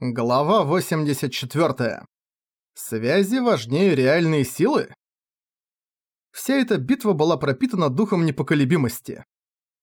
Глава 84. Связи важнее реальной силы? Вся эта битва была пропитана духом непоколебимости.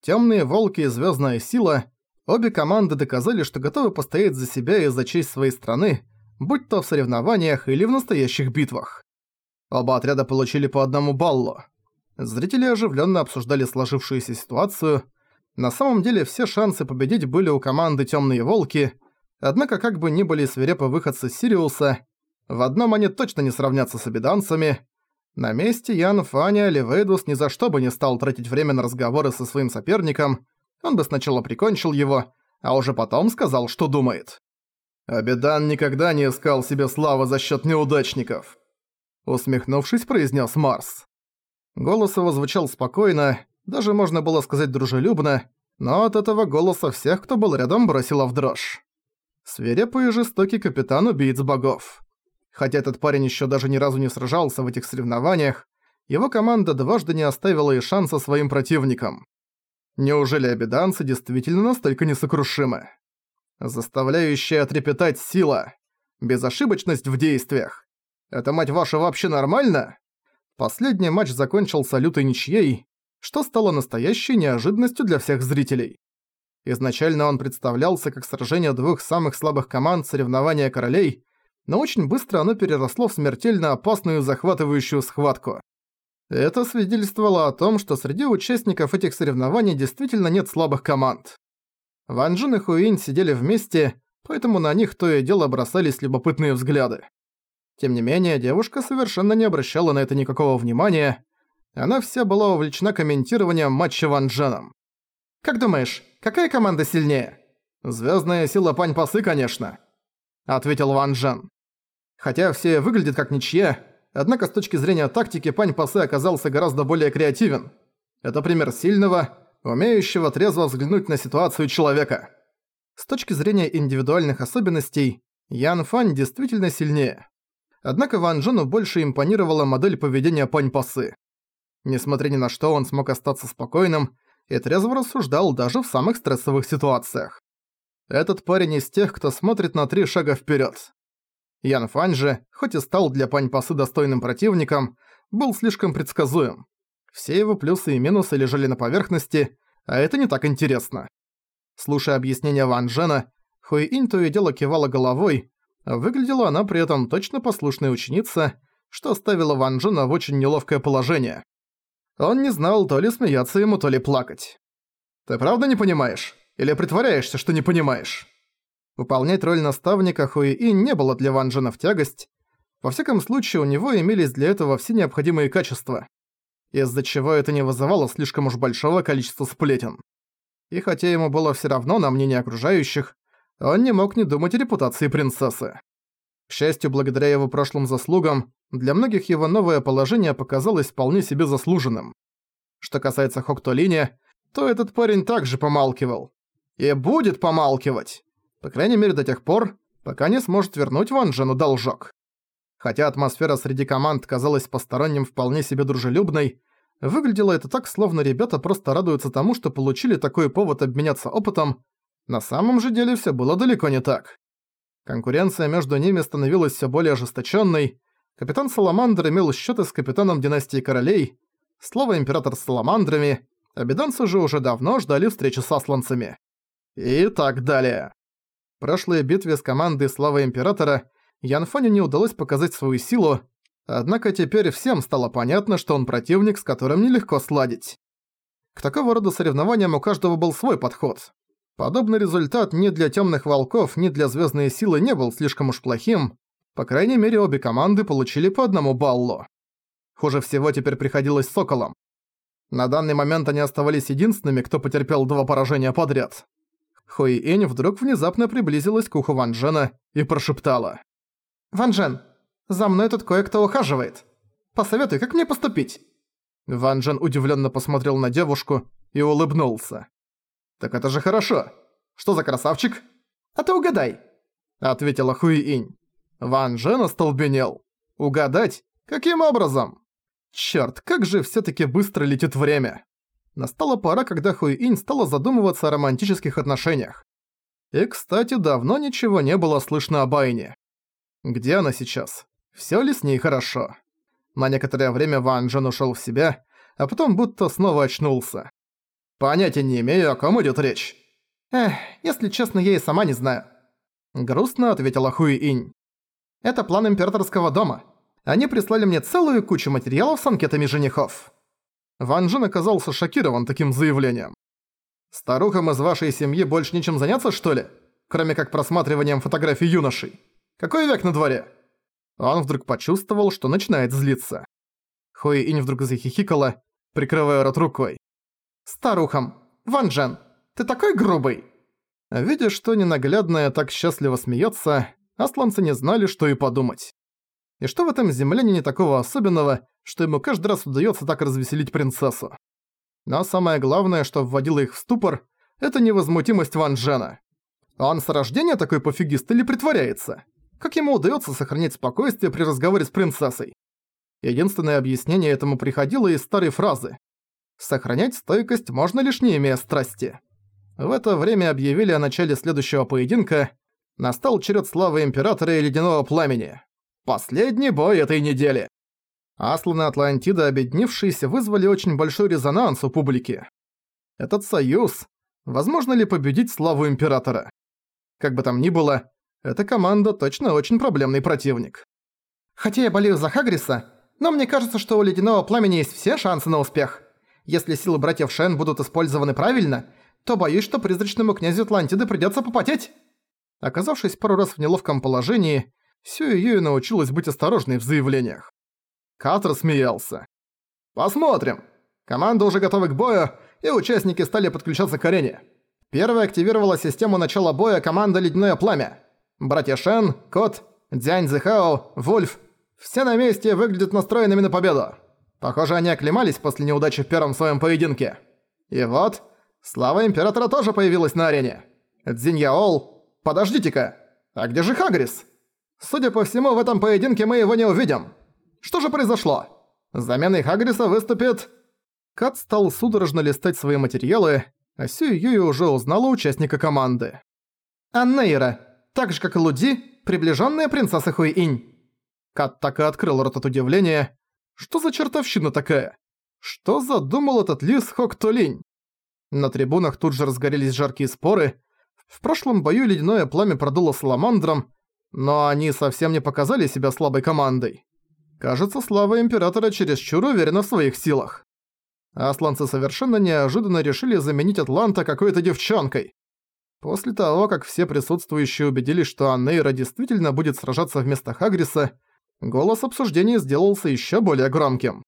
Тёмные волки и звёздная сила, обе команды доказали, что готовы постоять за себя и за честь своей страны, будь то в соревнованиях или в настоящих битвах. Оба отряда получили по одному баллу. Зрители оживленно обсуждали сложившуюся ситуацию. На самом деле все шансы победить были у команды Тёмные волки – Однако, как бы ни были свирепы выходцы Сириуса, в одном они точно не сравнятся с обиданцами. На месте Ян Фаня Ливейдус ни за что бы не стал тратить время на разговоры со своим соперником, он бы сначала прикончил его, а уже потом сказал, что думает. «Абидан никогда не искал себе славы за счет неудачников», усмехнувшись, произнес Марс. Голос его звучал спокойно, даже можно было сказать дружелюбно, но от этого голоса всех, кто был рядом, бросило в дрожь. Свирепый и жестокий капитан убийц богов. Хотя этот парень еще даже ни разу не сражался в этих соревнованиях, его команда дважды не оставила и шанса своим противникам. Неужели обиданцы действительно настолько несокрушимы? Заставляющая трепетать сила. Безошибочность в действиях. Это, мать ваша, вообще нормально? Последний матч закончился лютой ничьей, что стало настоящей неожиданностью для всех зрителей. Изначально он представлялся как сражение двух самых слабых команд соревнования королей, но очень быстро оно переросло в смертельно опасную захватывающую схватку. Это свидетельствовало о том, что среди участников этих соревнований действительно нет слабых команд. Ван Джин и Хуинь сидели вместе, поэтому на них то и дело бросались любопытные взгляды. Тем не менее, девушка совершенно не обращала на это никакого внимания, она вся была увлечена комментированием матча Ван Дженом. «Как думаешь, какая команда сильнее?» «Звездная сила Пань Пасы, конечно», — ответил Ван Джен. Хотя все выглядит как ничья, однако с точки зрения тактики Пань Пасы оказался гораздо более креативен. Это пример сильного, умеющего трезво взглянуть на ситуацию человека. С точки зрения индивидуальных особенностей, Ян Фань действительно сильнее. Однако Ван Джену больше импонировала модель поведения Пань Пасы. Несмотря ни на что, он смог остаться спокойным и трезво рассуждал даже в самых стрессовых ситуациях. Этот парень из тех, кто смотрит на три шага вперед. Ян Фань же, хоть и стал для Пань Пасы достойным противником, был слишком предсказуем. Все его плюсы и минусы лежали на поверхности, а это не так интересно. Слушая объяснения Ван Джена, Хуи Инь то и дело кивала головой, выглядела она при этом точно послушная ученица, что ставило Ван Джена в очень неловкое положение. Он не знал, то ли смеяться ему, то ли плакать. «Ты правда не понимаешь? Или притворяешься, что не понимаешь?» Выполнять роль наставника Хуи-И не было для Ван Джена в тягость. Во всяком случае, у него имелись для этого все необходимые качества, из-за чего это не вызывало слишком уж большого количества сплетен. И хотя ему было все равно на мнение окружающих, он не мог не думать о репутации принцессы. К счастью, благодаря его прошлым заслугам, для многих его новое положение показалось вполне себе заслуженным. Что касается Хоктолини, то этот парень также помалкивал. И будет помалкивать. По крайней мере до тех пор, пока не сможет вернуть Ван Джену должок. Хотя атмосфера среди команд казалась посторонним вполне себе дружелюбной, выглядело это так, словно ребята просто радуются тому, что получили такой повод обменяться опытом, на самом же деле все было далеко не так. Конкуренция между ними становилась все более ожесточенной. Капитан Саламандр имел счеты с капитаном династии королей. Слово «император с саламандрами», обиданцы же уже давно ждали встречи с асланцами. И так далее. В прошлой битве с командой Славы Императора Янфаню не удалось показать свою силу, однако теперь всем стало понятно, что он противник, с которым нелегко сладить. К такого рода соревнованиям у каждого был свой подход. Подобный результат ни для Тёмных Волков, ни для Звездной Силы не был слишком уж плохим. По крайней мере, обе команды получили по одному баллу. Хуже всего теперь приходилось Соколам. На данный момент они оставались единственными, кто потерпел два поражения подряд. Хуи Инь вдруг внезапно приблизилась к уху Ван Джена и прошептала. «Ван Джен, за мной тут кое-кто ухаживает. Посоветуй, как мне поступить?» Ван Джен удивленно посмотрел на девушку и улыбнулся. «Так это же хорошо. Что за красавчик?» «А ты угадай», — ответила Хуи-Инь. Ван Джен остолбенел. «Угадать? Каким образом?» Чёрт, как же всё-таки быстро летит время. Настала пора, когда Хуи-Инь стала задумываться о романтических отношениях. И, кстати, давно ничего не было слышно о Байне. Где она сейчас? Всё ли с ней хорошо? На некоторое время Ван Джен ушёл в себя, а потом будто снова очнулся. Понятия не имею, о ком идёт речь. Эх, если честно, я и сама не знаю. Грустно ответила Хуи Инь. Это план императорского дома. Они прислали мне целую кучу материалов с анкетами женихов. Ван Джен оказался шокирован таким заявлением. «Старухам из вашей семьи больше нечем заняться, что ли? Кроме как просматриванием фотографий юношей. Какой век на дворе?» Он вдруг почувствовал, что начинает злиться. Хуи Инь вдруг захихикала, прикрывая рот рукой. «Старухам! Ван Джен, ты такой грубый!» Видя, что ненаглядная так счастливо смеется, асланцы не знали, что и подумать. И что в этом землянине такого особенного, что ему каждый раз удается так развеселить принцессу? Но самое главное, что вводило их в ступор, это невозмутимость Ван Джена. Он с рождения такой пофигист или притворяется? Как ему удается сохранять спокойствие при разговоре с принцессой? Единственное объяснение этому приходило из старой фразы. «Сохранять стойкость можно лишь не имея страсти». В это время объявили о начале следующего поединка. Настал черед славы Императора и Ледяного Пламени. Последний бой этой недели. Асланы Атлантида, объединившиеся, вызвали очень большой резонанс у публики. Этот союз... Возможно ли победить славу Императора? Как бы там ни было, эта команда точно очень проблемный противник. Хотя я болею за Хагриса, но мне кажется, что у Ледяного Пламени есть все шансы на успех. Если силы братьев Шен будут использованы правильно, то боюсь, что призрачному князю Атлантиды придётся попотеть. Оказавшись пару раз в неловком положении, Сюэ Юэ научилась быть осторожной в заявлениях. Кат рассмеялся. «Посмотрим. Команда уже готова к бою, и участники стали подключаться к арене. Первая активировала систему начала боя команда «Ледяное пламя». Братья Шен, Кот, Дзянь Зихао, Вульф – все на месте выглядят настроенными на победу. Похоже, они оклемались после неудачи в первом своем поединке. И вот, слава Императора тоже появилась на арене. Дзиньяол, подождите-ка, а где же Хагрис? Судя по всему, в этом поединке мы его не увидим. Что же произошло? Заменой Хагриса выступит... Кат стал судорожно листать свои материалы, а Сю уже узнала участника команды. Аннейра, так же как и Луди, приближенная принцесса Хуи-Инь. Кат так и открыл рот от удивления. Что за чертовщина такая? Что задумал этот лис Хок Тулинь? На трибунах тут же разгорелись жаркие споры. В прошлом бою ледяное пламя продуло саламандром, но они совсем не показали себя слабой командой. Кажется, слава Императора чересчур уверена в своих силах. Асланцы совершенно неожиданно решили заменить Атланта какой-то девчонкой. После того, как все присутствующие убедились, что Аннейра действительно будет сражаться вместо Хагриса, голос обсуждения сделался еще более громким.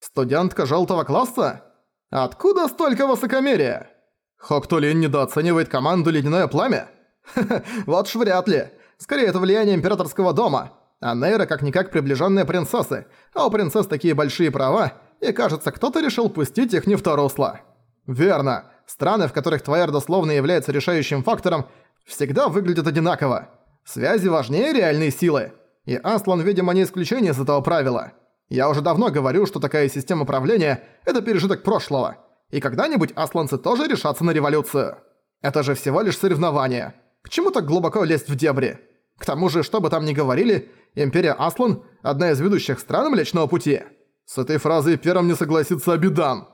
«Студентка желтого класса? Откуда столько высокомерия? Хоктулин недооценивает команду «Ледяное пламя»? вот ж вряд ли. Скорее, это влияние императорского дома. А Нейра как-никак приближенная принцессы, а у принцесс такие большие права, и кажется, кто-то решил пустить их не в то русло. Верно. Страны, в которых твоя родословная является решающим фактором, всегда выглядят одинаково. Связи важнее реальной силы. И Аслан, видимо, не исключение из этого правила. Я уже давно говорю, что такая система правления – это пережиток прошлого. И когда-нибудь асланцы тоже решатся на революцию. Это же всего лишь соревнование. К чему так глубоко лезть в дебри? К тому же, что бы там ни говорили, Империя Аслан – одна из ведущих стран Млечного Пути. С этой фразой первым не согласится Абидан.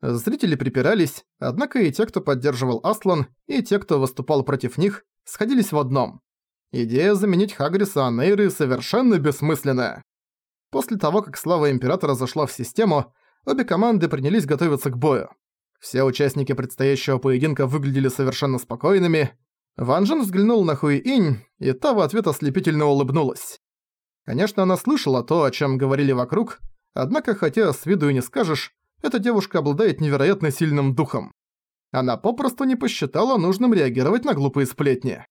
Зрители припирались, однако и те, кто поддерживал Аслан, и те, кто выступал против них, сходились в одном. Идея заменить Хагриса Анейры совершенно бессмысленная. После того, как слава Императора зашла в систему, обе команды принялись готовиться к бою. Все участники предстоящего поединка выглядели совершенно спокойными, Ван Джен взглянул на Хуи Инь, и та в ответ ослепительно улыбнулась. Конечно, она слышала то, о чем говорили вокруг, однако, хотя с виду и не скажешь, эта девушка обладает невероятно сильным духом. Она попросту не посчитала нужным реагировать на глупые сплетни.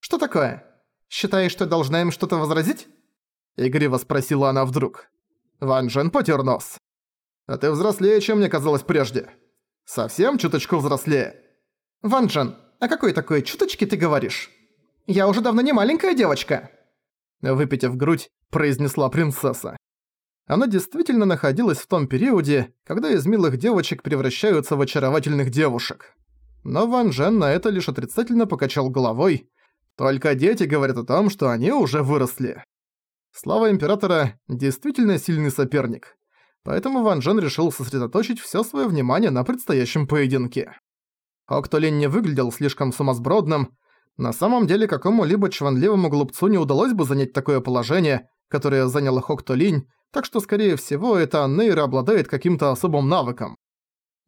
«Что такое? Считаешь, что должна им что-то возразить?» Игриво спросила она вдруг. Ван Джен потер нос. «А ты взрослее, чем мне казалось прежде. Совсем чуточку взрослее». «Ван Джен, о какой такой чуточке ты говоришь? Я уже давно не маленькая девочка!» Выпитив грудь, произнесла принцесса. Она действительно находилась в том периоде, когда из милых девочек превращаются в очаровательных девушек. но Ван Джен на это лишь отрицательно покачал головой. Только дети говорят о том, что они уже выросли. Слава Императора действительно сильный соперник, поэтому Ван Джен решил сосредоточить всё своё внимание на предстоящем поединке. Октолин не выглядел слишком сумасбродным, на самом деле какому-либо чванливому глупцу не удалось бы занять такое положение, которое заняла Хоктолинь, так что, скорее всего, эта Нейра обладает каким-то особым навыком.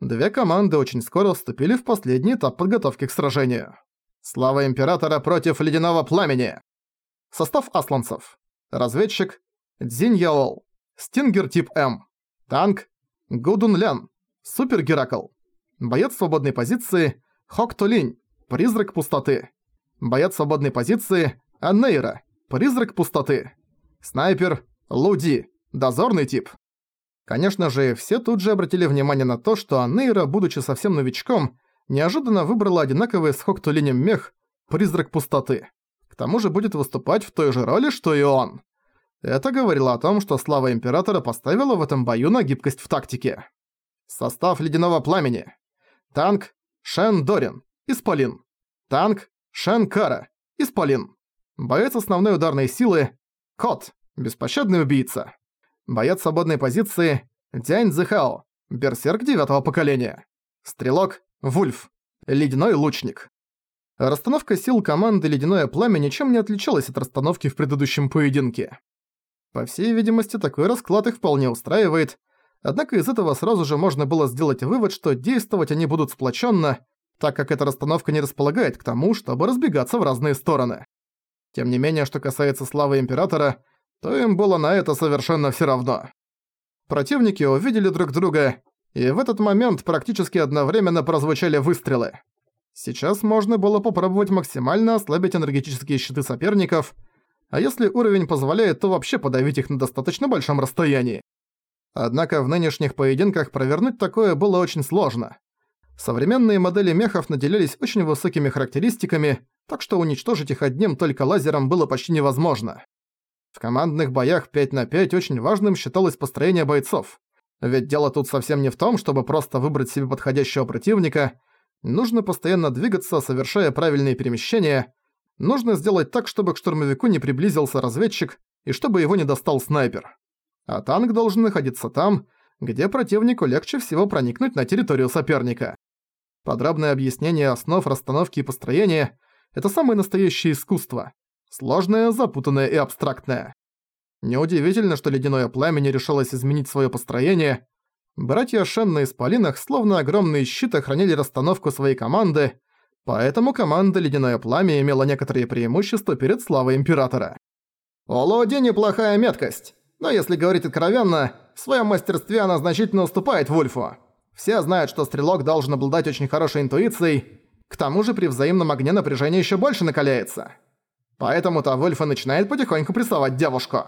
Две команды очень скоро вступили в последний этап подготовки к сражению. Слава Императора против Ледяного Пламени! Состав асланцев. Разведчик Цзинь Яол. Стингер тип М. Танк Гудун Лян. Супер Геракл. Боец свободной позиции Хок Тулинь. Призрак пустоты. Боец свободной позиции Аннейра. Призрак пустоты. Снайпер Луди. Дозорный тип. Конечно же, все тут же обратили внимание на то, что Анейра, будучи совсем новичком, неожиданно выбрала одинаковый с Хоктулинем мех «Призрак пустоты». К тому же будет выступать в той же роли, что и он. Это говорило о том, что слава Императора поставила в этом бою на гибкость в тактике. Состав Ледяного Пламени. Танк Шен Дорин, Исполин. Танк Шен Кара, Исполин. Боец основной ударной силы Кот, беспощадный убийца. Боец свободной позиции Дянь Зихао, берсерк девятого поколения. Стрелок Вульф, ледяной лучник. Расстановка сил команды «Ледяное пламя» ничем не отличалась от расстановки в предыдущем поединке. По всей видимости, такой расклад их вполне устраивает, однако из этого сразу же можно было сделать вывод, что действовать они будут сплоченно, так как эта расстановка не располагает к тому, чтобы разбегаться в разные стороны. Тем не менее, что касается славы Императора – то им было на это совершенно всё равно. Противники увидели друг друга, и в этот момент практически одновременно прозвучали выстрелы. Сейчас можно было попробовать максимально ослабить энергетические щиты соперников, а если уровень позволяет, то вообще подавить их на достаточно большом расстоянии. Однако в нынешних поединках провернуть такое было очень сложно. Современные модели мехов наделялись очень высокими характеристиками, так что уничтожить их одним только лазером было почти невозможно. В командных боях 5 на 5 очень важным считалось построение бойцов. Ведь дело тут совсем не в том, чтобы просто выбрать себе подходящего противника. Нужно постоянно двигаться, совершая правильные перемещения. Нужно сделать так, чтобы к штурмовику не приблизился разведчик и чтобы его не достал снайпер. А танк должен находиться там, где противнику легче всего проникнуть на территорию соперника. Подробное объяснение основ расстановки и построения – это самое настоящее искусство. Сложное, запутанное и абстрактное. Неудивительно, что ледяное пламя не решилось изменить свое построение. Братья Шен на Исполинах словно огромные щиты охраняли расстановку своей команды, поэтому команда Ледяное Пламя имела некоторые преимущества перед славой Императора. У Лоди неплохая меткость, но если говорить откровенно, в своем мастерстве она значительно уступает Вульфу. Все знают, что стрелок должен обладать очень хорошей интуицией, к тому же при взаимном огне напряжение еще больше накаляется. Поэтому-то Вольфа начинает потихоньку прессовать девушку.